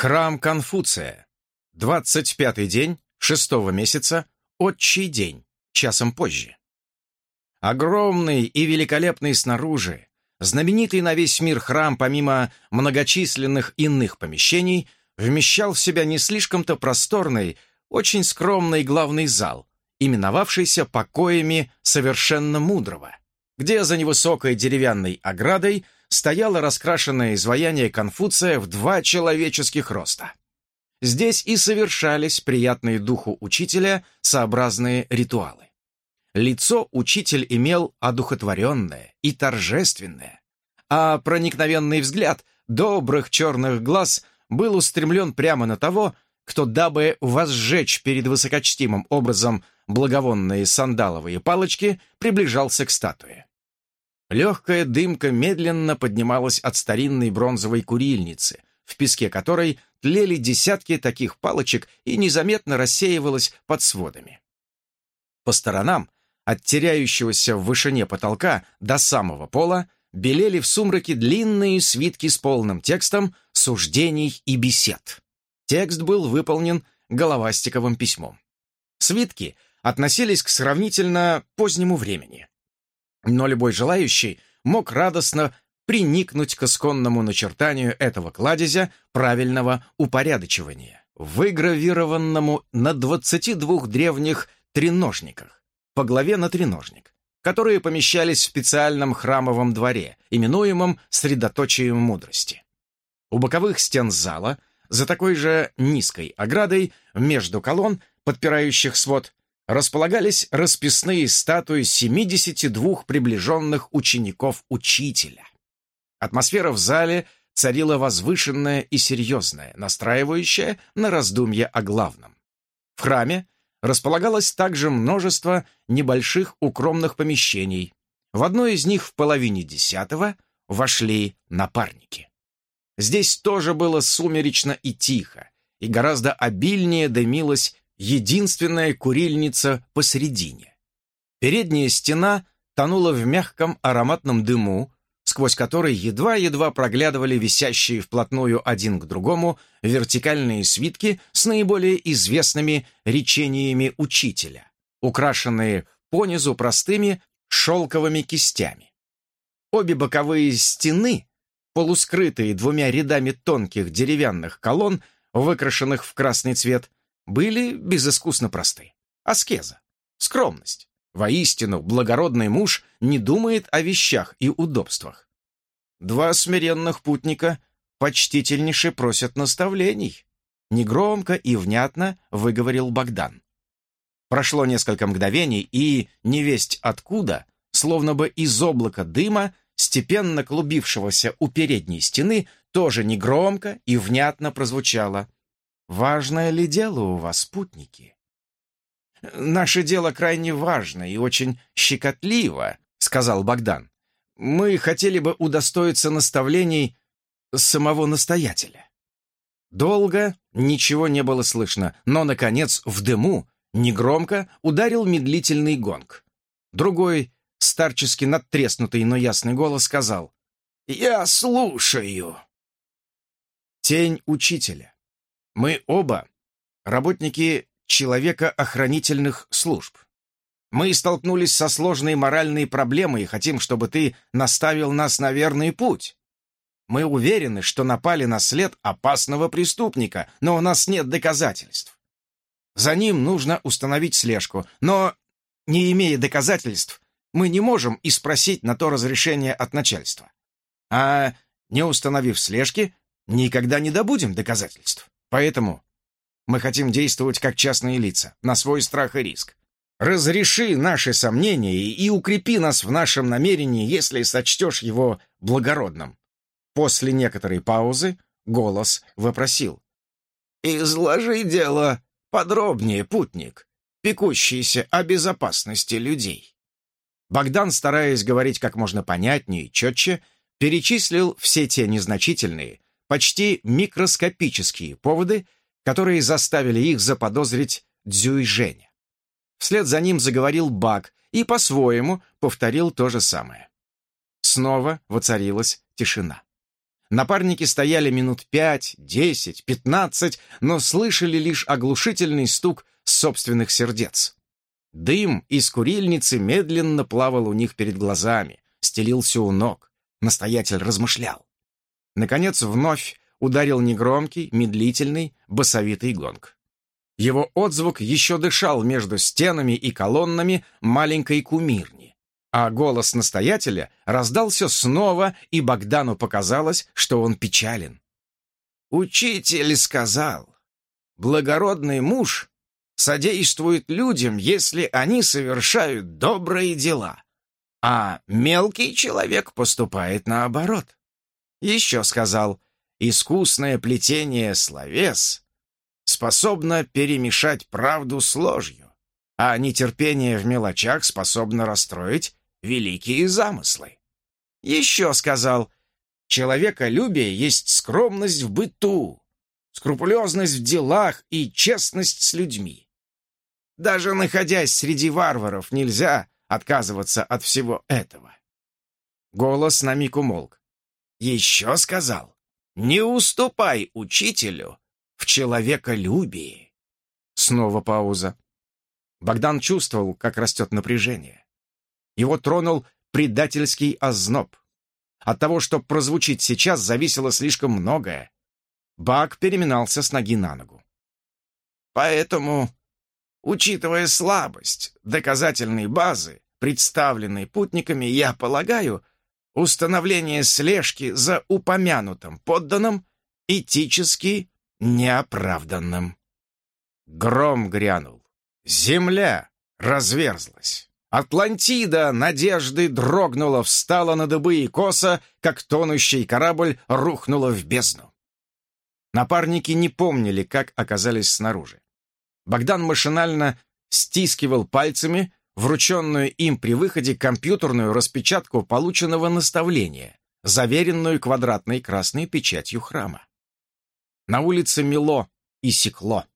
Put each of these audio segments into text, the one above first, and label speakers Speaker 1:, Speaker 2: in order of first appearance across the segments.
Speaker 1: Храм Конфуция. 25-й день шестого месяца, отчий день, часом позже. Огромный и великолепный снаружи, знаменитый на весь мир храм, помимо многочисленных иных помещений, вмещал в себя не слишком-то просторный, очень скромный главный зал, именовавшийся покоями совершенно мудрого, где за невысокой деревянной оградой стояло раскрашенное изваяние Конфуция в два человеческих роста. Здесь и совершались приятные духу учителя сообразные ритуалы. Лицо учитель имел одухотворенное и торжественное, а проникновенный взгляд добрых черных глаз был устремлен прямо на того, кто, дабы возжечь перед высокочтимым образом благовонные сандаловые палочки, приближался к статуе. Легкая дымка медленно поднималась от старинной бронзовой курильницы, в песке которой тлели десятки таких палочек и незаметно рассеивалась под сводами. По сторонам, от теряющегося в вышине потолка до самого пола, белели в сумраке длинные свитки с полным текстом суждений и бесед. Текст был выполнен головастиковым письмом. Свитки относились к сравнительно позднему времени. Но любой желающий мог радостно приникнуть к исконному начертанию этого кладезя правильного упорядочивания, выгравированному на 22 древних треножниках, по главе на треножник, которые помещались в специальном храмовом дворе, именуемом «средоточием мудрости». У боковых стен зала, за такой же низкой оградой, между колонн, подпирающих свод, располагались расписные статуи 72 приближенных учеников учителя. Атмосфера в зале царила возвышенная и серьезная, настраивающая на раздумье о главном. В храме располагалось также множество небольших укромных помещений. В одно из них в половине десятого вошли напарники. Здесь тоже было сумеречно и тихо, и гораздо обильнее дымилась единственная курильница посередине. Передняя стена тонула в мягком ароматном дыму, сквозь который едва-едва проглядывали висящие вплотную один к другому вертикальные свитки с наиболее известными речениями учителя, украшенные понизу простыми шелковыми кистями. Обе боковые стены, полускрытые двумя рядами тонких деревянных колонн, выкрашенных в красный цвет, были безыскусно просты. Аскеза, скромность, Воистину, благородный муж не думает о вещах и удобствах. Два смиренных путника почтительнейше просят наставлений. Негромко и внятно выговорил Богдан. Прошло несколько мгновений, и, невесть откуда, словно бы из облака дыма, степенно клубившегося у передней стены, тоже негромко и внятно прозвучало. «Важное ли дело у вас, путники?» «Наше дело крайне важно и очень щекотливо», — сказал Богдан. «Мы хотели бы удостоиться наставлений самого настоятеля». Долго ничего не было слышно, но, наконец, в дыму, негромко, ударил медлительный гонг. Другой, старчески надтреснутый, но ясный голос сказал «Я слушаю». Тень учителя. Мы оба, работники человека-охранительных служб. Мы столкнулись со сложной моральной проблемой и хотим, чтобы ты наставил нас на верный путь. Мы уверены, что напали на след опасного преступника, но у нас нет доказательств. За ним нужно установить слежку, но, не имея доказательств, мы не можем и спросить на то разрешение от начальства. А не установив слежки, никогда не добудем доказательств. Поэтому мы хотим действовать как частные лица, на свой страх и риск. Разреши наши сомнения и укрепи нас в нашем намерении, если сочтешь его благородным». После некоторой паузы голос вопросил. «Изложи дело подробнее, путник, пекущийся о безопасности людей». Богдан, стараясь говорить как можно понятнее и четче, перечислил все те незначительные, почти микроскопические поводы, которые заставили их заподозрить Дзюй Женя. Вслед за ним заговорил Бак и по-своему повторил то же самое. Снова воцарилась тишина. Напарники стояли минут пять, десять, пятнадцать, но слышали лишь оглушительный стук собственных сердец. Дым из курильницы медленно плавал у них перед глазами, стелился у ног. Настоятель размышлял. Наконец вновь ударил негромкий, медлительный, басовитый гонг. Его отзвук еще дышал между стенами и колоннами маленькой кумирни. А голос настоятеля раздался снова, и Богдану показалось, что он печален. «Учитель сказал, благородный муж содействует людям, если они совершают добрые дела, а мелкий человек поступает наоборот. Еще сказал, искусное плетение словес способно перемешать правду с ложью, а нетерпение в мелочах способно расстроить великие замыслы. Еще сказал, человеколюбие есть скромность в быту, скрупулезность в делах и честность с людьми. Даже находясь среди варваров, нельзя отказываться от всего этого. Голос на миг умолк. Еще сказал, не уступай учителю в человеколюбии. Снова пауза. Богдан чувствовал, как растет напряжение. Его тронул предательский озноб. От того, что прозвучит сейчас, зависело слишком многое. Бак переминался с ноги на ногу. Поэтому, учитывая слабость доказательной базы, представленной путниками, я полагаю, установление слежки за упомянутым подданным этически неоправданным. Гром грянул. Земля разверзлась. Атлантида надежды дрогнула, встала на дыбы и косо, как тонущий корабль рухнула в бездну. Напарники не помнили, как оказались снаружи. Богдан машинально стискивал пальцами врученную им при выходе компьютерную распечатку полученного наставления, заверенную квадратной красной печатью храма. На улице мело и секло.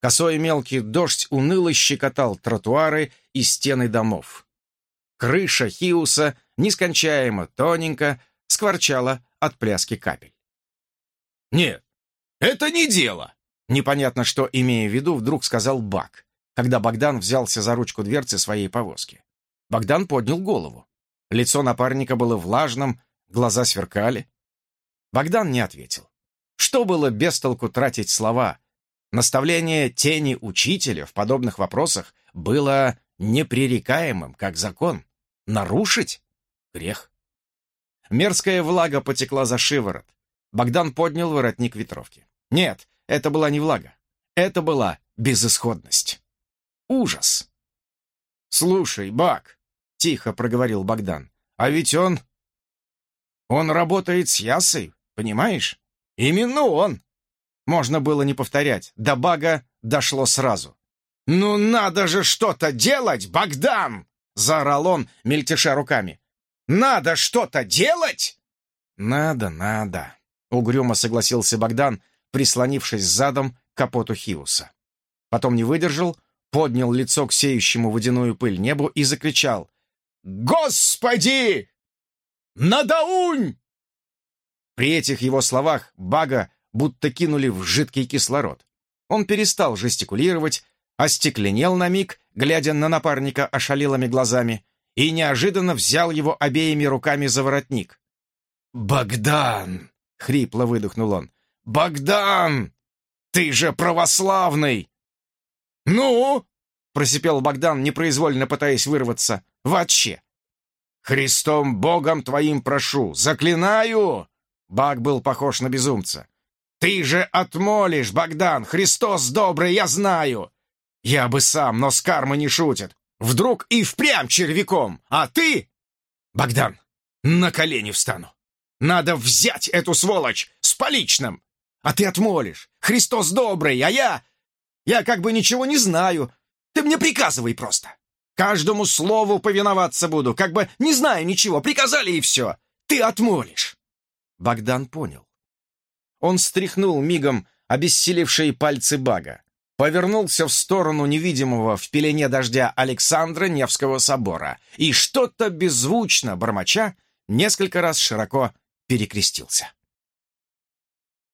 Speaker 1: Косой мелкий дождь уныло щекотал тротуары и стены домов. Крыша Хиуса нескончаемо тоненько скворчала от пляски капель. «Нет, это не дело!» Непонятно, что, имея в виду, вдруг сказал Бак, когда Богдан взялся за ручку дверцы своей повозки. Богдан поднял голову. Лицо напарника было влажным, глаза сверкали. Богдан не ответил. Что было без толку тратить слова? Наставление тени учителя в подобных вопросах было непререкаемым, как закон. Нарушить — грех. Мерзкая влага потекла за шиворот. Богдан поднял воротник ветровки. Нет, это была не влага. Это была безысходность. Ужас. «Слушай, Бак», — тихо проговорил Богдан, — «а ведь он... Он работает с Ясой, понимаешь? Именно он!» Можно было не повторять. До бага дошло сразу. «Ну надо же что-то делать, Богдан!» — заорал он, мельтеша руками. «Надо что-то делать!» «Надо, надо!» — угрюмо согласился Богдан, прислонившись задом к капоту Хиуса. Потом не выдержал, поднял лицо к сеющему водяную пыль небу и закричал. «Господи! Надаунь!» При этих его словах Бага будто кинули в жидкий кислород. Он перестал жестикулировать, остекленел на миг, глядя на напарника ошалелыми глазами, и неожиданно взял его обеими руками за воротник. «Богдан!» — хрипло выдохнул он. «Богдан! Ты же православный!» «Ну?» — просипел Богдан, непроизвольно пытаясь вырваться. «Вообще!» «Христом Богом твоим прошу! Заклинаю!» Баг был похож на безумца. «Ты же отмолишь, Богдан! Христос добрый, я знаю!» «Я бы сам, но с кармой не шутит. Вдруг и впрямь червяком, а ты...» «Богдан, на колени встану. Надо взять эту сволочь с поличным. А ты отмолишь. Христос добрый, а я... Я как бы ничего не знаю. Ты мне приказывай просто. Каждому слову повиноваться буду, как бы не знаю ничего. Приказали и все. Ты отмолишь. Богдан понял. Он стряхнул мигом обессилевшие пальцы Бага, повернулся в сторону невидимого в пелене дождя Александра Невского собора и что-то беззвучно, бормоча, несколько раз широко перекрестился.